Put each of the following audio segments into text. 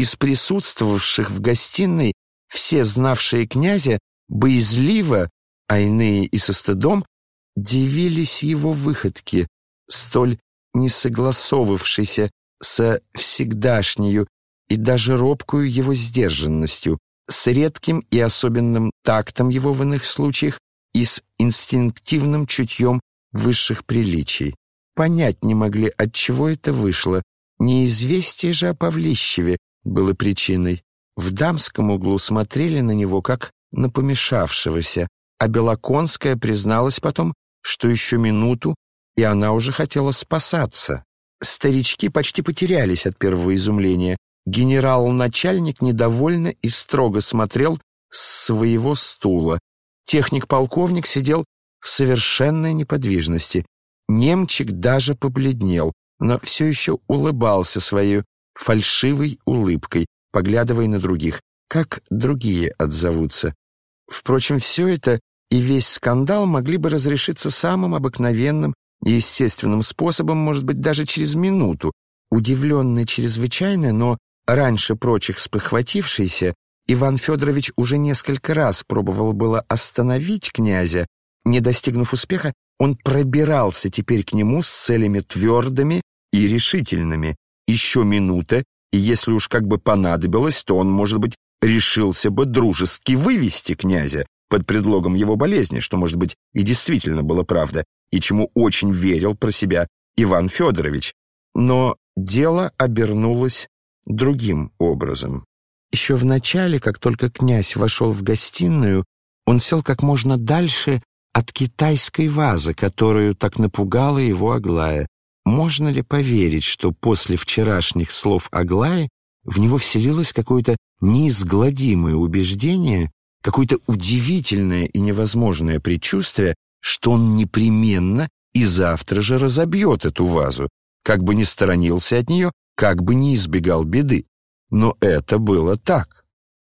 из присутствовавших в гостиной все знавшие князя боязливо, а иные и со стыдом, дивились его выходке, столь не согласовывавшейся со всегдашнею и даже робкую его сдержанностью, с редким и особенным тактом его в иных случаях и с инстинктивным чутьем высших приличий. Понять не могли, от чего это вышло. Неизвестие же о Павлищеве было причиной. В дамском углу смотрели на него, как на помешавшегося, а Белоконская призналась потом, что еще минуту, и она уже хотела спасаться. Старички почти потерялись от первого изумления. Генерал-начальник недовольно и строго смотрел с своего стула. Техник-полковник сидел в совершенной неподвижности. Немчик даже побледнел, но все еще улыбался своей фальшивой улыбкой, поглядывая на других, как другие отзовутся. Впрочем, все это и весь скандал могли бы разрешиться самым обыкновенным и естественным способом, может быть, даже через минуту. Удивленный чрезвычайно, но раньше прочих спохватившийся, Иван Федорович уже несколько раз пробовал было остановить князя. Не достигнув успеха, он пробирался теперь к нему с целями твердыми и решительными. Еще минута, и если уж как бы понадобилось, то он, может быть, решился бы дружески вывести князя под предлогом его болезни, что, может быть, и действительно было правда, и чему очень верил про себя Иван Федорович. Но дело обернулось другим образом. Еще в начале, как только князь вошел в гостиную, он сел как можно дальше от китайской вазы, которую так напугала его Аглая. Можно ли поверить, что после вчерашних слов Аглаи в него вселилось какое-то неизгладимое убеждение, какое-то удивительное и невозможное предчувствие, что он непременно и завтра же разобьет эту вазу, как бы ни сторонился от нее, как бы ни избегал беды. Но это было так.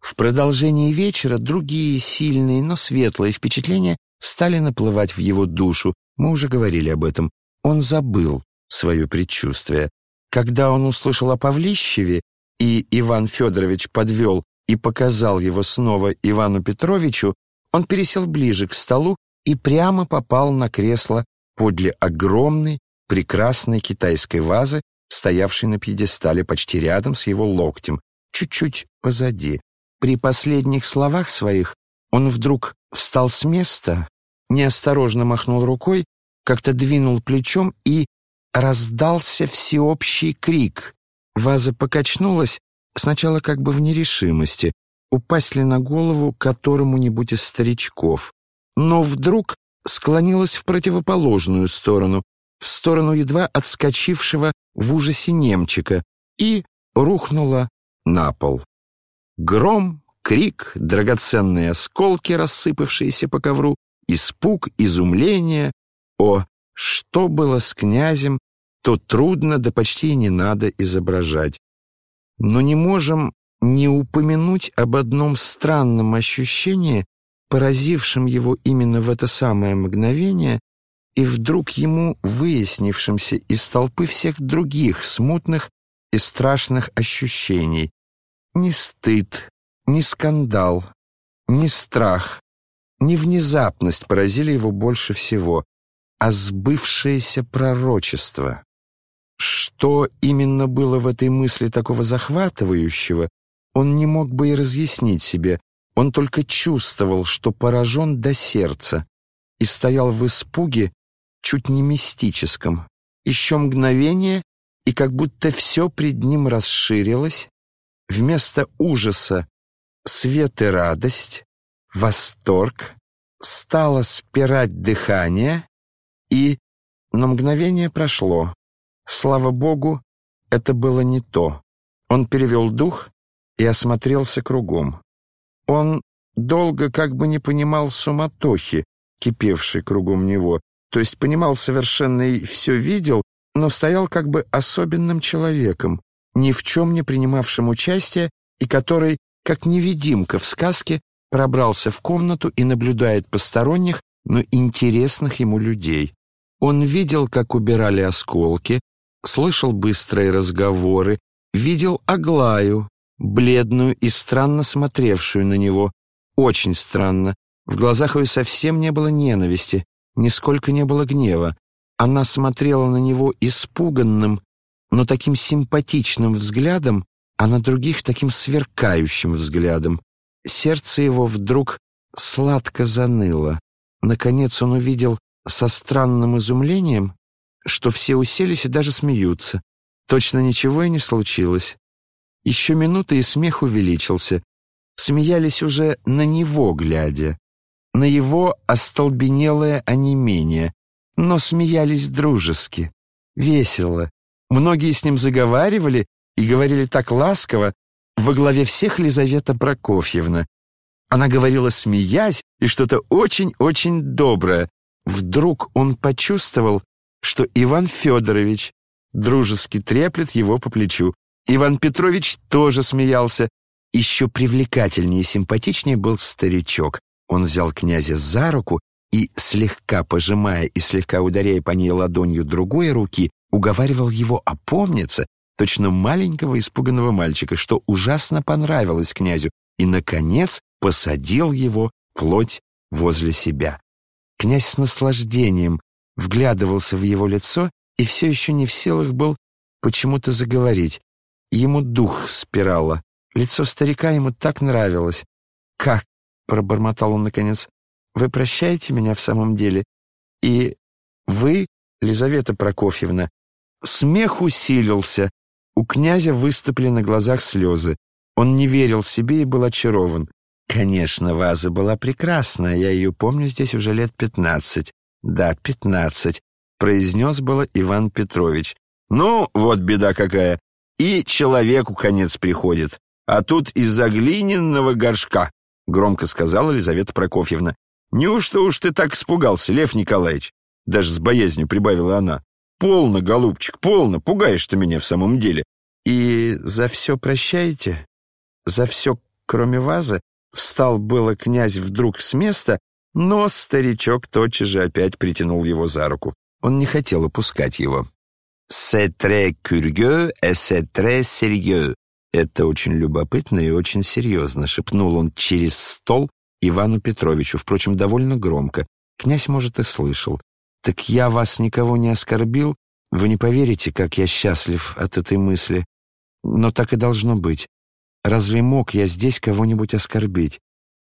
В продолжении вечера другие сильные, но светлые впечатления стали наплывать в его душу. Мы уже говорили об этом. Он забыл свое предчувствие. Когда он услышал о Павлищеве, и Иван Федорович подвел и показал его снова Ивану Петровичу, он пересел ближе к столу и прямо попал на кресло подле огромной, прекрасной китайской вазы, стоявшей на пьедестале почти рядом с его локтем, чуть-чуть позади. При последних словах своих он вдруг встал с места, неосторожно махнул рукой, как-то двинул плечом и раздался всеобщий крик. Ваза покачнулась, сначала как бы в нерешимости, упасть ли на голову которому-нибудь из старичков, но вдруг склонилась в противоположную сторону, в сторону едва отскочившего в ужасе немчика, и рухнула на пол. Гром, крик, драгоценные осколки, рассыпавшиеся по ковру, испуг, изумление. О, что было с князем, то трудно, да почти не надо изображать. Но не можем не упомянуть об одном странном ощущении, поразившем его именно в это самое мгновение и вдруг ему выяснившимся из толпы всех других смутных и страшных ощущений. Ни стыд, ни скандал, ни страх, ни внезапность поразили его больше всего, а сбывшееся пророчество. Что именно было в этой мысли такого захватывающего, он не мог бы и разъяснить себе, он только чувствовал, что поражен до сердца, и стоял в испуге, чуть не мистическом. Еще мгновение, и как будто все пред ним расширилось, вместо ужаса свет и радость, восторг, стало спирать дыхание, и на мгновение прошло. Слава Богу, это было не то. Он перевел дух и осмотрелся кругом. Он долго как бы не понимал суматохи, кипевшей кругом него, то есть понимал совершенно и все видел, но стоял как бы особенным человеком, ни в чем не принимавшим участия и который, как невидимка в сказке, пробрался в комнату и наблюдает посторонних, но интересных ему людей. Он видел, как убирали осколки, слышал быстрые разговоры, видел Аглаю, бледную и странно смотревшую на него. Очень странно. В глазах ее совсем не было ненависти, нисколько не было гнева. Она смотрела на него испуганным, но таким симпатичным взглядом, а на других таким сверкающим взглядом. Сердце его вдруг сладко заныло. Наконец он увидел со странным изумлением, что все уселись и даже смеются. Точно ничего и не случилось. Еще минута, и смех увеличился. Смеялись уже на него глядя, на его остолбенелое онемение, но смеялись дружески, весело. Многие с ним заговаривали и говорили так ласково, во главе всех Лизавета Прокофьевна. Она говорила, смеясь, и что-то очень-очень доброе. Вдруг он почувствовал, что Иван Федорович дружески треплет его по плечу. Иван Петрович тоже смеялся. Еще привлекательнее и симпатичнее был старичок. Он взял князя за руку и, слегка пожимая и слегка ударяя по ней ладонью другой руки, уговаривал его опомниться, точно маленького испуганного мальчика, что ужасно понравилось князю, и, наконец, посадил его плоть возле себя. Князь с наслаждением вглядывался в его лицо и все еще не в силах был почему-то заговорить. Ему дух спирало. Лицо старика ему так нравилось. «Как?» — пробормотал он наконец. «Вы прощаете меня в самом деле? И вы, Лизавета Прокофьевна?» Смех усилился. У князя выступили на глазах слезы. Он не верил себе и был очарован. Конечно, ваза была прекрасная, я ее помню здесь уже лет пятнадцать. Да, пятнадцать, произнес было Иван Петрович. Ну, вот беда какая. И человеку конец приходит. А тут из-за глиняного горшка, громко сказала Елизавета Прокофьевна. Неужто уж ты так испугался, Лев Николаевич? Даже с боязнью прибавила она. Полно, голубчик, полно, пугаешь ты меня в самом деле. И за все прощаете? За все, кроме вазы? Встал было князь вдруг с места, но старичок тотчас же опять притянул его за руку. Он не хотел упускать его. «C'est très curieux et c'est très sérieux». «Это очень любопытно и очень серьезно», — шепнул он через стол Ивану Петровичу, впрочем, довольно громко. Князь, может, и слышал. «Так я вас никого не оскорбил? Вы не поверите, как я счастлив от этой мысли. Но так и должно быть. Разве мог я здесь кого-нибудь оскорбить?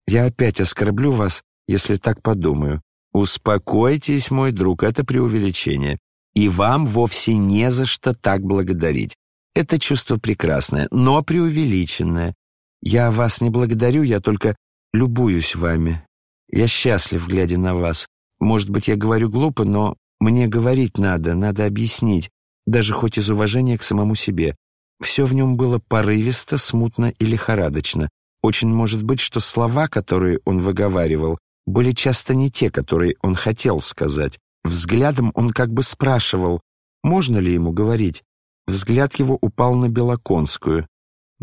Я опять оскорблю вас, если так подумаю. Успокойтесь, мой друг, это преувеличение. И вам вовсе не за что так благодарить. Это чувство прекрасное, но преувеличенное. Я вас не благодарю, я только любуюсь вами. Я счастлив, глядя на вас. Может быть, я говорю глупо, но мне говорить надо, надо объяснить, даже хоть из уважения к самому себе. Все в нем было порывисто, смутно и лихорадочно. Очень может быть, что слова, которые он выговаривал, были часто не те, которые он хотел сказать. Взглядом он как бы спрашивал, можно ли ему говорить. Взгляд его упал на Белоконскую.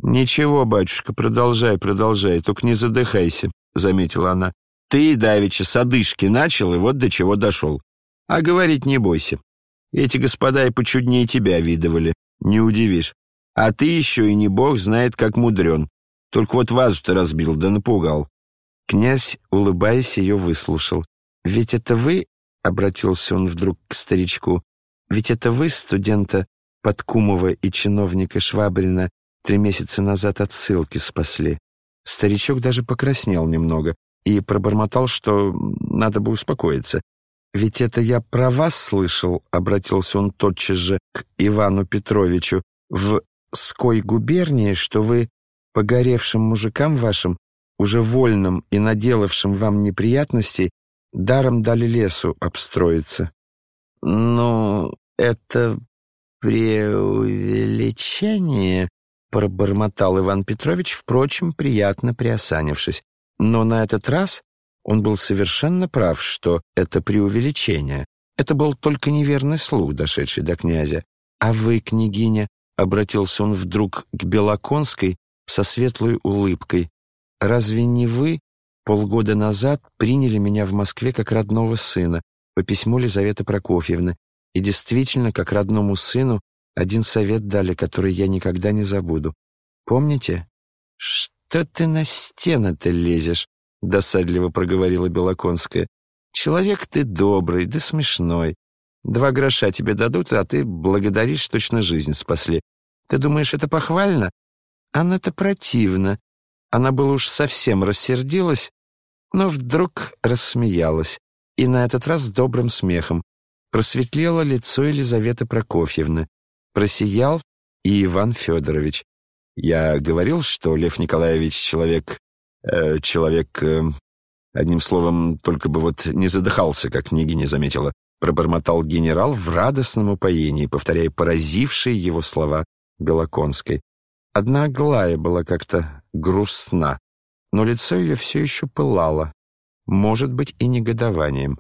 «Ничего, батюшка, продолжай, продолжай, только не задыхайся», — заметила она. «Ты, давеча, с одышки начал, и вот до чего дошел. А говорить не бойся. Эти господа и почуднее тебя видывали, не удивишь. А ты еще и не бог знает, как мудрен. Только вот вазу-то разбил, да напугал». Князь, улыбаясь, ее выслушал. «Ведь это вы, — обратился он вдруг к старичку, — ведь это вы, студента Подкумова и чиновника Швабрина, три месяца назад от ссылки спасли». Старичок даже покраснел немного и пробормотал, что надо бы успокоиться. «Ведь это я про вас слышал», — обратился он тотчас же к Ивану Петровичу, «в Ской губернии, что вы погоревшим мужикам вашим, уже вольным и наделавшим вам неприятностей, даром дали лесу обстроиться». «Ну, это преувеличение», — пробормотал Иван Петрович, впрочем, приятно приосанившись. Но на этот раз он был совершенно прав, что это преувеличение. Это был только неверный слух, дошедший до князя. «А вы, княгиня, — обратился он вдруг к Белоконской со светлой улыбкой. «Разве не вы полгода назад приняли меня в Москве как родного сына по письму Лизаветы Прокофьевны, и действительно, как родному сыну, один совет дали, который я никогда не забуду. Помните? «Что ты на стены-то лезешь?» — досадливо проговорила Белоконская. «Человек ты добрый, да смешной. Два гроша тебе дадут, а ты благодаришь, точно жизнь спасли. Ты думаешь, это похвально? Она-то противно. Она была уж совсем рассердилась, но вдруг рассмеялась, и на этот раз добрым смехом. Просветлело лицо Елизаветы Прокофьевны. Просиял и Иван Федорович. Я говорил, что Лев Николаевич человек... Э, человек... Э, одним словом, только бы вот не задыхался, как княгиня заметила, пробормотал генерал в радостном упоении, повторяя поразившие его слова Белоконской. Одна Аглая была как-то грустна, но лицо ее все еще пылало, может быть, и негодованием.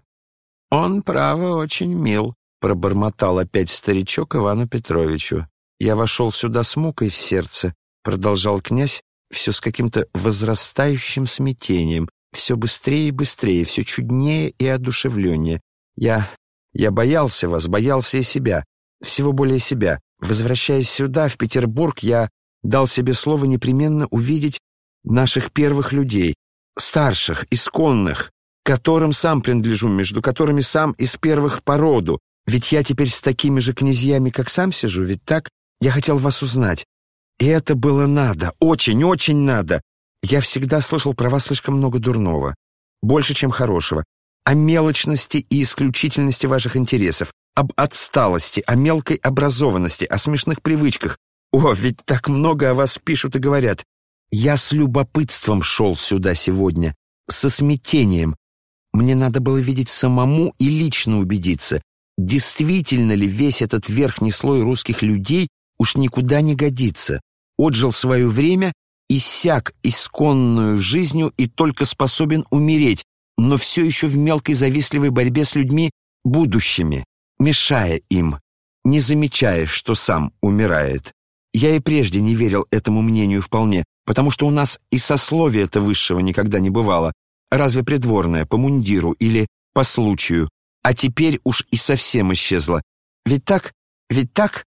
«Он, право, очень мил», — пробормотал опять старичок Ивану Петровичу. «Я вошел сюда с мукой в сердце», — продолжал князь, все с каким-то возрастающим смятением, все быстрее и быстрее, все чуднее и одушевленнее. Я... я боялся вас, боялся и себя, всего более себя. Возвращаясь сюда, в Петербург, я дал себе слово непременно увидеть наших первых людей, старших, исконных, которым сам принадлежу, между которыми сам из первых породу. Ведь я теперь с такими же князьями, как сам сижу, ведь так? Я хотел вас узнать. И это было надо, очень-очень надо. Я всегда слышал про вас слишком много дурного, больше, чем хорошего, о мелочности и исключительности ваших интересов, об отсталости, о мелкой образованности, о смешных привычках. О, ведь так много о вас пишут и говорят. Я с любопытством шел сюда сегодня, со смятением. Мне надо было видеть самому и лично убедиться, действительно ли весь этот верхний слой русских людей уж никуда не годится, отжил свое время, иссяк исконную жизнью и только способен умереть, но все еще в мелкой завистливой борьбе с людьми будущими, мешая им, не замечая, что сам умирает. Я и прежде не верил этому мнению вполне, потому что у нас и сословия-то высшего никогда не бывало, разве придворное, по мундиру или по случаю, а теперь уж и совсем исчезло. Ведь так? Ведь так?